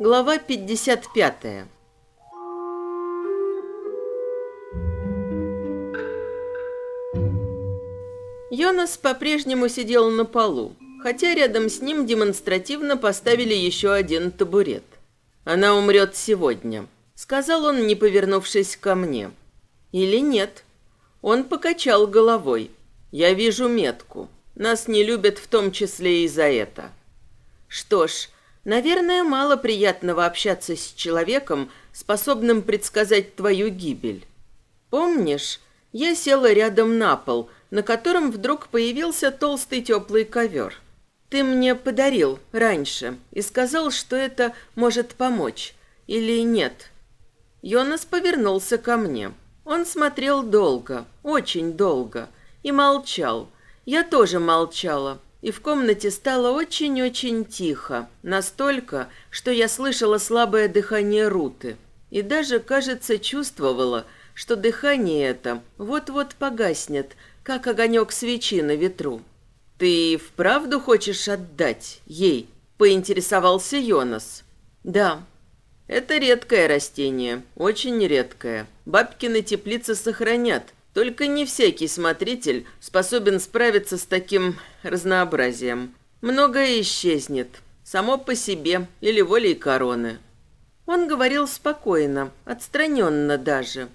Глава 55 Йонас по-прежнему сидел на полу, хотя рядом с ним демонстративно поставили еще один табурет. «Она умрет сегодня», — сказал он, не повернувшись ко мне. «Или нет?» Он покачал головой. «Я вижу метку. Нас не любят в том числе и за это». «Что ж, наверное, мало приятного общаться с человеком, способным предсказать твою гибель. Помнишь, я села рядом на пол — на котором вдруг появился толстый теплый ковер. Ты мне подарил раньше и сказал, что это может помочь. Или нет? Йонас повернулся ко мне. Он смотрел долго, очень долго, и молчал. Я тоже молчала, и в комнате стало очень-очень тихо, настолько, что я слышала слабое дыхание Руты. И даже, кажется, чувствовала, что дыхание это вот-вот погаснет, как огонек свечи на ветру. «Ты вправду хочешь отдать ей?» – поинтересовался Йонас. «Да». «Это редкое растение, очень редкое. Бабкины теплицы сохранят, только не всякий смотритель способен справиться с таким разнообразием. Многое исчезнет, само по себе или волей короны». Он говорил спокойно, отстраненно даже.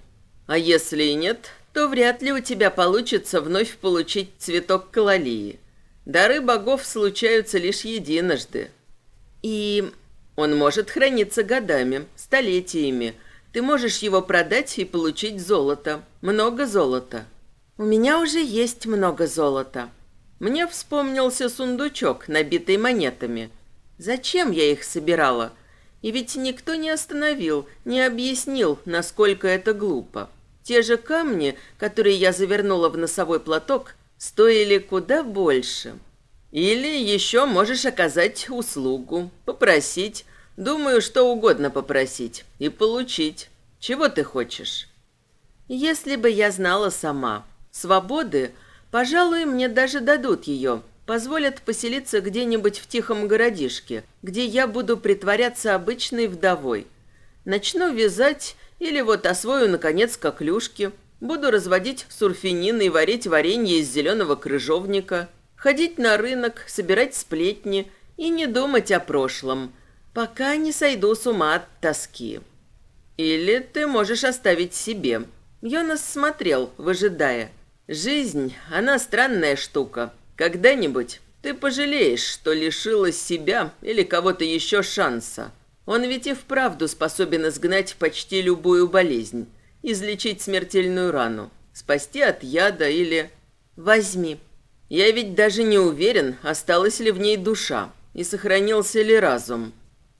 «А если и нет, то вряд ли у тебя получится вновь получить цветок калалии. Дары богов случаются лишь единожды. И он может храниться годами, столетиями. Ты можешь его продать и получить золото. Много золота. У меня уже есть много золота. Мне вспомнился сундучок, набитый монетами. Зачем я их собирала? И ведь никто не остановил, не объяснил, насколько это глупо. Те же камни, которые я завернула в носовой платок, стоили куда больше. Или еще можешь оказать услугу, попросить, думаю, что угодно попросить и получить. Чего ты хочешь? Если бы я знала сама. Свободы, пожалуй, мне даже дадут ее, позволят поселиться где-нибудь в тихом городишке, где я буду притворяться обычной вдовой. Начну вязать или вот освою, наконец, коклюшки. Буду разводить сурфинины и варить варенье из зеленого крыжовника. Ходить на рынок, собирать сплетни и не думать о прошлом, пока не сойду с ума от тоски. Или ты можешь оставить себе. Йонас смотрел, выжидая. Жизнь, она странная штука. Когда-нибудь ты пожалеешь, что лишилась себя или кого-то еще шанса. Он ведь и вправду способен изгнать почти любую болезнь, излечить смертельную рану, спасти от яда или... Возьми. Я ведь даже не уверен, осталась ли в ней душа и сохранился ли разум.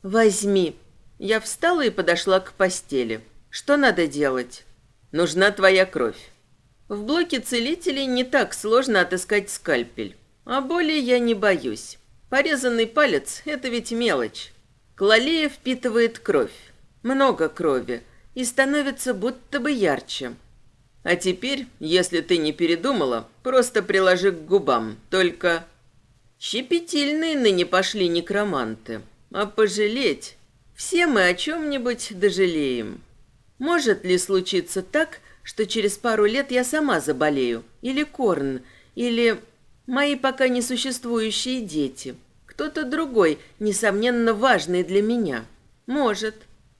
Возьми. Я встала и подошла к постели. Что надо делать? Нужна твоя кровь. В блоке целителей не так сложно отыскать скальпель. А боли я не боюсь. Порезанный палец – это ведь мелочь. Клалея впитывает кровь, много крови, и становится будто бы ярче. А теперь, если ты не передумала, просто приложи к губам, только... Щепетильные ныне пошли некроманты, а пожалеть... Все мы о чем-нибудь дожалеем. Может ли случиться так, что через пару лет я сама заболею, или Корн, или мои пока несуществующие дети?» кто-то другой, несомненно важный для меня. Может.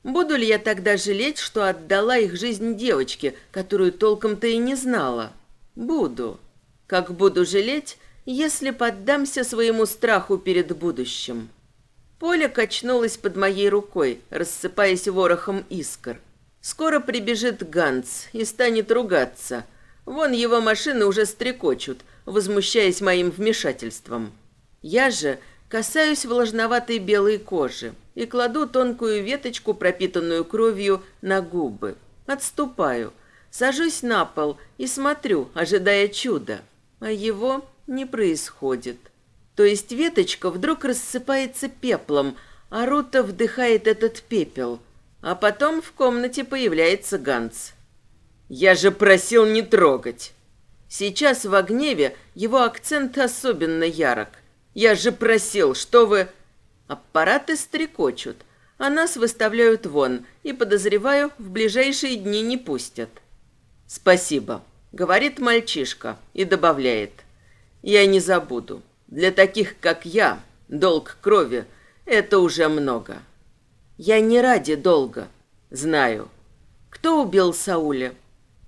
Буду ли я тогда жалеть, что отдала их жизнь девочке, которую толком-то и не знала? Буду. Как буду жалеть, если поддамся своему страху перед будущим. Поле качнулось под моей рукой, рассыпаясь ворохом искр. Скоро прибежит Ганс и станет ругаться. Вон его машины уже стрекочут, возмущаясь моим вмешательством. Я же Касаюсь влажноватой белой кожи и кладу тонкую веточку, пропитанную кровью, на губы. Отступаю, сажусь на пол и смотрю, ожидая чуда. А его не происходит. То есть веточка вдруг рассыпается пеплом, а Рута вдыхает этот пепел. А потом в комнате появляется Ганс. «Я же просил не трогать!» Сейчас в гневе его акцент особенно ярок. «Я же просил, что вы...» Аппараты стрекочут, а нас выставляют вон и, подозреваю, в ближайшие дни не пустят. «Спасибо», — говорит мальчишка и добавляет. «Я не забуду. Для таких, как я, долг крови — это уже много». «Я не ради долга. Знаю. Кто убил Сауля?»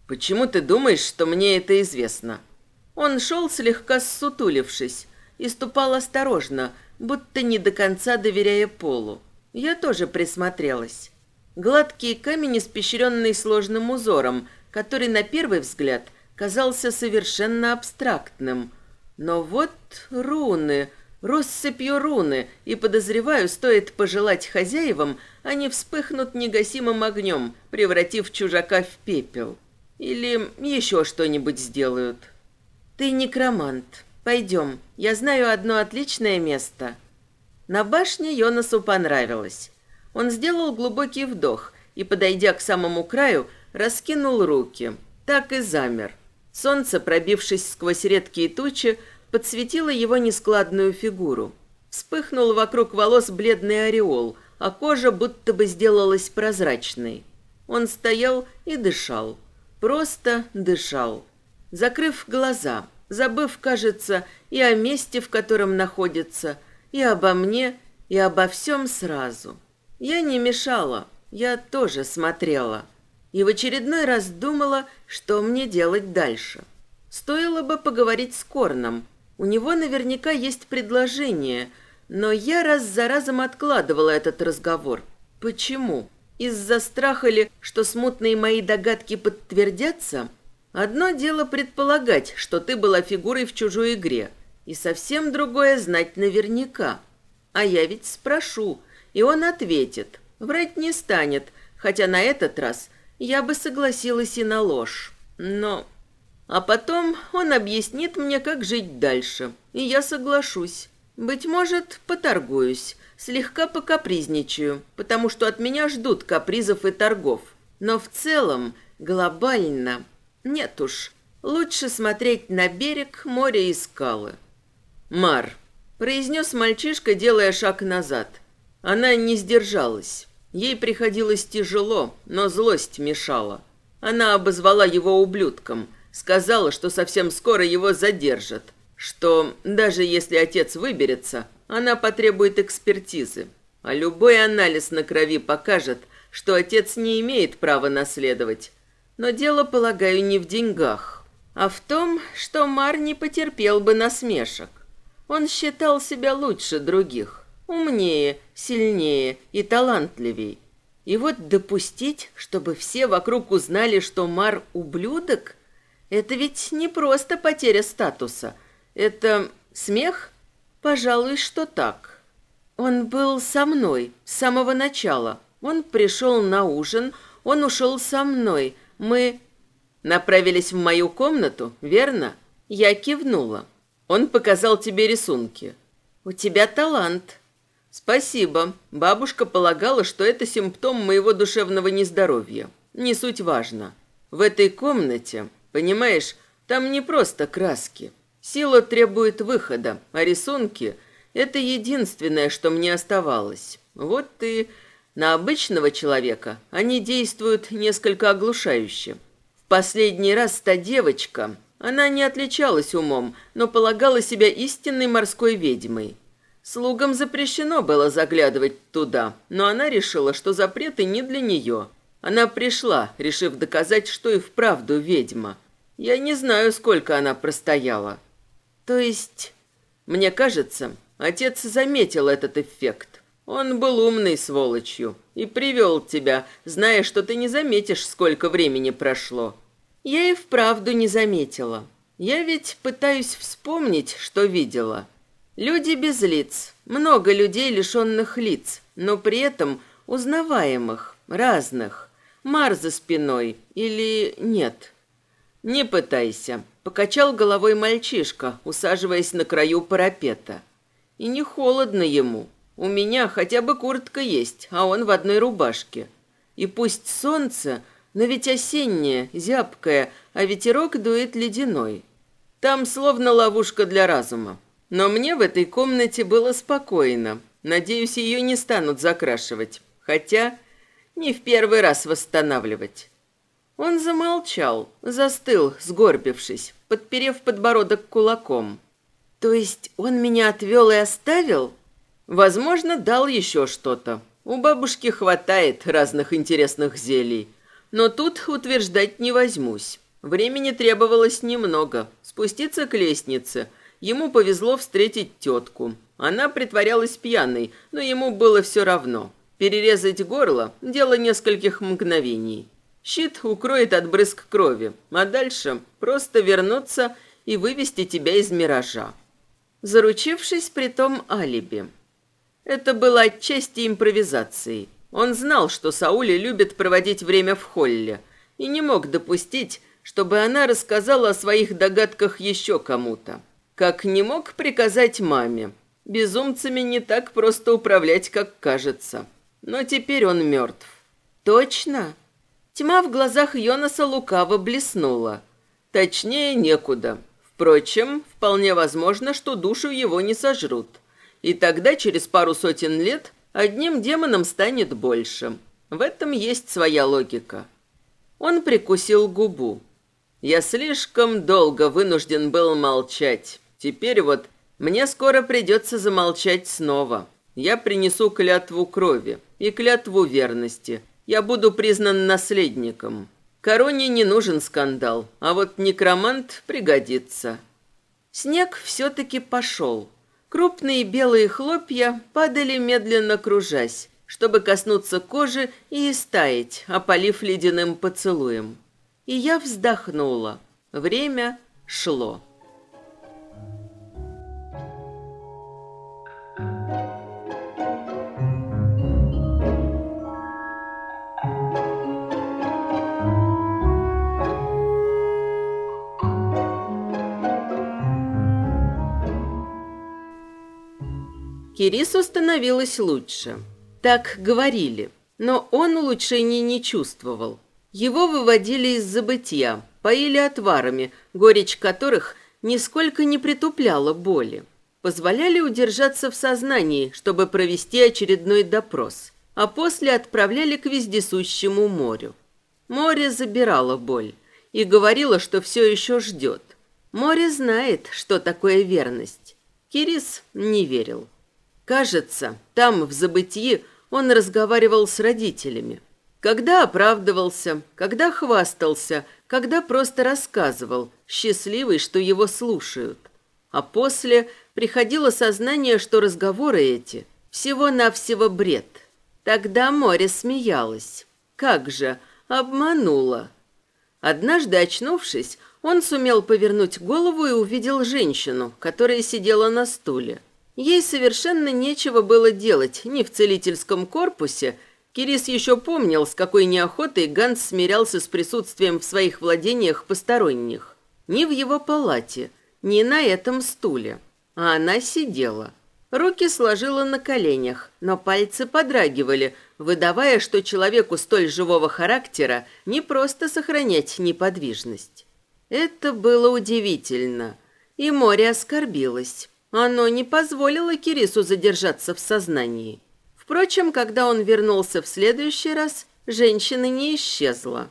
«Почему ты думаешь, что мне это известно?» Он шел слегка ссутулившись и ступал осторожно, будто не до конца доверяя полу. Я тоже присмотрелась. Гладкий камень, испещренный сложным узором, который на первый взгляд казался совершенно абстрактным. Но вот руны, россыпью руны, и, подозреваю, стоит пожелать хозяевам, они вспыхнут негасимым огнем, превратив чужака в пепел. Или еще что-нибудь сделают. Ты некромант. Пойдем, я знаю одно отличное место. На башне Йонасу понравилось. Он сделал глубокий вдох и, подойдя к самому краю, раскинул руки. Так и замер. Солнце, пробившись сквозь редкие тучи, подсветило его нескладную фигуру. Вспыхнул вокруг волос бледный ореол, а кожа будто бы сделалась прозрачной. Он стоял и дышал. Просто дышал. Закрыв глаза, забыв, кажется, и о месте, в котором находится – и обо мне, и обо всем сразу. Я не мешала, я тоже смотрела. И в очередной раз думала, что мне делать дальше. Стоило бы поговорить с Корном. У него наверняка есть предложение, но я раз за разом откладывала этот разговор. Почему? Из-за страха ли, что смутные мои догадки подтвердятся? Одно дело предполагать, что ты была фигурой в чужой игре – и совсем другое знать наверняка. А я ведь спрошу, и он ответит. Врать не станет, хотя на этот раз я бы согласилась и на ложь. Но... А потом он объяснит мне, как жить дальше, и я соглашусь. Быть может, поторгуюсь, слегка покапризничаю, потому что от меня ждут капризов и торгов. Но в целом, глобально, нет уж, лучше смотреть на берег, море и скалы. «Мар», — произнес мальчишка, делая шаг назад. Она не сдержалась. Ей приходилось тяжело, но злость мешала. Она обозвала его ублюдком, сказала, что совсем скоро его задержат, что даже если отец выберется, она потребует экспертизы, а любой анализ на крови покажет, что отец не имеет права наследовать. Но дело, полагаю, не в деньгах, а в том, что Мар не потерпел бы насмешек. Он считал себя лучше других, умнее, сильнее и талантливей. И вот допустить, чтобы все вокруг узнали, что Мар – ублюдок, это ведь не просто потеря статуса. Это смех? Пожалуй, что так. Он был со мной с самого начала. Он пришел на ужин, он ушел со мной. Мы направились в мою комнату, верно? Я кивнула. Он показал тебе рисунки. У тебя талант. Спасибо. Бабушка полагала, что это симптом моего душевного нездоровья. Не суть важно. В этой комнате, понимаешь, там не просто краски. Сила требует выхода, а рисунки – это единственное, что мне оставалось. Вот ты... На обычного человека они действуют несколько оглушающе. В последний раз та девочка, она не отличалась умом, но полагала себя истинной морской ведьмой. Слугам запрещено было заглядывать туда, но она решила, что запреты не для нее. Она пришла, решив доказать, что и вправду ведьма. Я не знаю, сколько она простояла. То есть, мне кажется, отец заметил этот эффект. Он был умной сволочью и привел тебя, зная, что ты не заметишь, сколько времени прошло. Я и вправду не заметила. Я ведь пытаюсь вспомнить, что видела. Люди без лиц, много людей, лишенных лиц, но при этом узнаваемых, разных. Мар за спиной или нет? Не пытайся, покачал головой мальчишка, усаживаясь на краю парапета. И не холодно ему. У меня хотя бы куртка есть, а он в одной рубашке. И пусть солнце, но ведь осеннее, зябкое, а ветерок дует ледяной. Там словно ловушка для разума. Но мне в этой комнате было спокойно. Надеюсь, ее не станут закрашивать. Хотя не в первый раз восстанавливать. Он замолчал, застыл, сгорбившись, подперев подбородок кулаком. То есть он меня отвел и оставил? Возможно, дал еще что-то. У бабушки хватает разных интересных зелий. Но тут утверждать не возьмусь. Времени требовалось немного. Спуститься к лестнице. Ему повезло встретить тетку. Она притворялась пьяной, но ему было все равно. Перерезать горло – дело нескольких мгновений. Щит укроет от брызг крови, а дальше просто вернуться и вывести тебя из миража. Заручившись при том алиби. Это было отчасти импровизацией. Он знал, что Саули любит проводить время в холле, и не мог допустить, чтобы она рассказала о своих догадках еще кому-то. Как не мог приказать маме. Безумцами не так просто управлять, как кажется. Но теперь он мертв. Точно? Тьма в глазах Йонаса лукаво блеснула. Точнее, некуда. Впрочем, вполне возможно, что душу его не сожрут. И тогда, через пару сотен лет, одним демоном станет больше. В этом есть своя логика. Он прикусил губу. Я слишком долго вынужден был молчать. Теперь вот мне скоро придется замолчать снова. Я принесу клятву крови и клятву верности. Я буду признан наследником. Короне не нужен скандал, а вот некромант пригодится. Снег все-таки пошел. Крупные белые хлопья падали медленно кружась, чтобы коснуться кожи и истаять, опалив ледяным поцелуем. И я вздохнула. Время шло. Кирису становилось лучше. Так говорили, но он улучшений не чувствовал. Его выводили из забытия, поили отварами, горечь которых нисколько не притупляла боли. Позволяли удержаться в сознании, чтобы провести очередной допрос, а после отправляли к вездесущему морю. Море забирало боль и говорило, что все еще ждет. Море знает, что такое верность. Кирис не верил. Кажется, там, в забытии, он разговаривал с родителями. Когда оправдывался, когда хвастался, когда просто рассказывал, счастливый, что его слушают. А после приходило сознание, что разговоры эти всего-навсего бред. Тогда море смеялось. Как же, обманула. Однажды, очнувшись, он сумел повернуть голову и увидел женщину, которая сидела на стуле. Ей совершенно нечего было делать ни в целительском корпусе. Кирис еще помнил, с какой неохотой Ганс смирялся с присутствием в своих владениях посторонних. Ни в его палате, ни на этом стуле. А она сидела. Руки сложила на коленях, но пальцы подрагивали, выдавая, что человеку столь живого характера не просто сохранять неподвижность. Это было удивительно, и море оскорбилось. Оно не позволило Кирису задержаться в сознании. Впрочем, когда он вернулся в следующий раз, женщина не исчезла.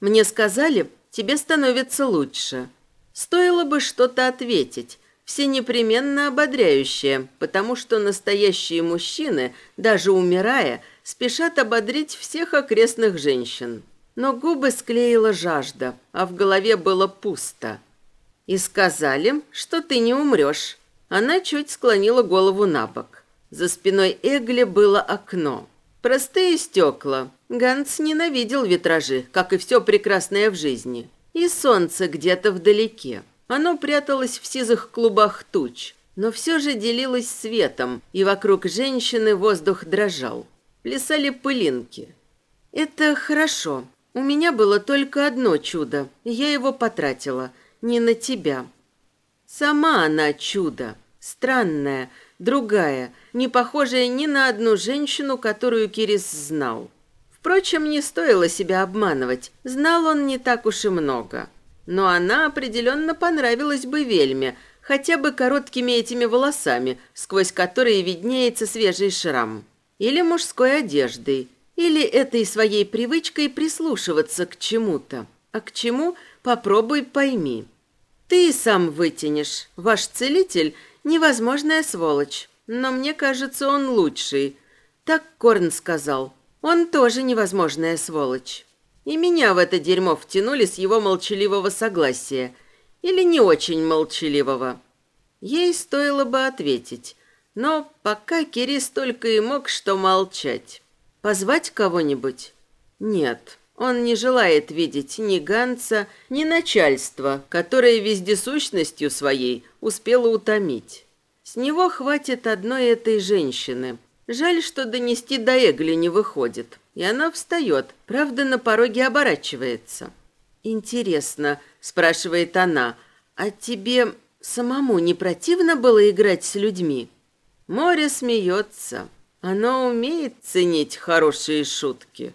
«Мне сказали, тебе становится лучше». Стоило бы что-то ответить, все непременно ободряющее, потому что настоящие мужчины, даже умирая, спешат ободрить всех окрестных женщин. Но губы склеила жажда, а в голове было пусто. «И сказали, что ты не умрешь», она чуть склонила голову на бок. За спиной Эгли было окно. Простые стекла. Ганс ненавидел витражи, как и все прекрасное в жизни. И солнце где-то вдалеке. Оно пряталось в сизых клубах туч, но все же делилось светом, и вокруг женщины воздух дрожал. Плясали пылинки. «Это хорошо. У меня было только одно чудо, я его потратила. Не на тебя». Сама она чудо. Странная, другая, не похожая ни на одну женщину, которую Кирис знал. Впрочем, не стоило себя обманывать, знал он не так уж и много. Но она определенно понравилась бы Вельме, хотя бы короткими этими волосами, сквозь которые виднеется свежий шрам. Или мужской одеждой, или этой своей привычкой прислушиваться к чему-то. А к чему – попробуй пойми. Ты сам вытянешь. Ваш целитель – невозможная сволочь. Но мне кажется, он лучший. Так Корн сказал. Он тоже невозможная сволочь. И меня в это дерьмо втянули с его молчаливого согласия. Или не очень молчаливого. Ей стоило бы ответить. Но пока Кирис только и мог что молчать. Позвать кого-нибудь? Нет. Он не желает видеть ни Ганца, ни начальства, которое вездесущностью своей успело утомить. С него хватит одной этой женщины. Жаль, что донести до Эгли не выходит. И она встает, правда, на пороге оборачивается. «Интересно», — спрашивает она, — «а тебе самому не противно было играть с людьми?» Море смеется. Оно умеет ценить хорошие шутки.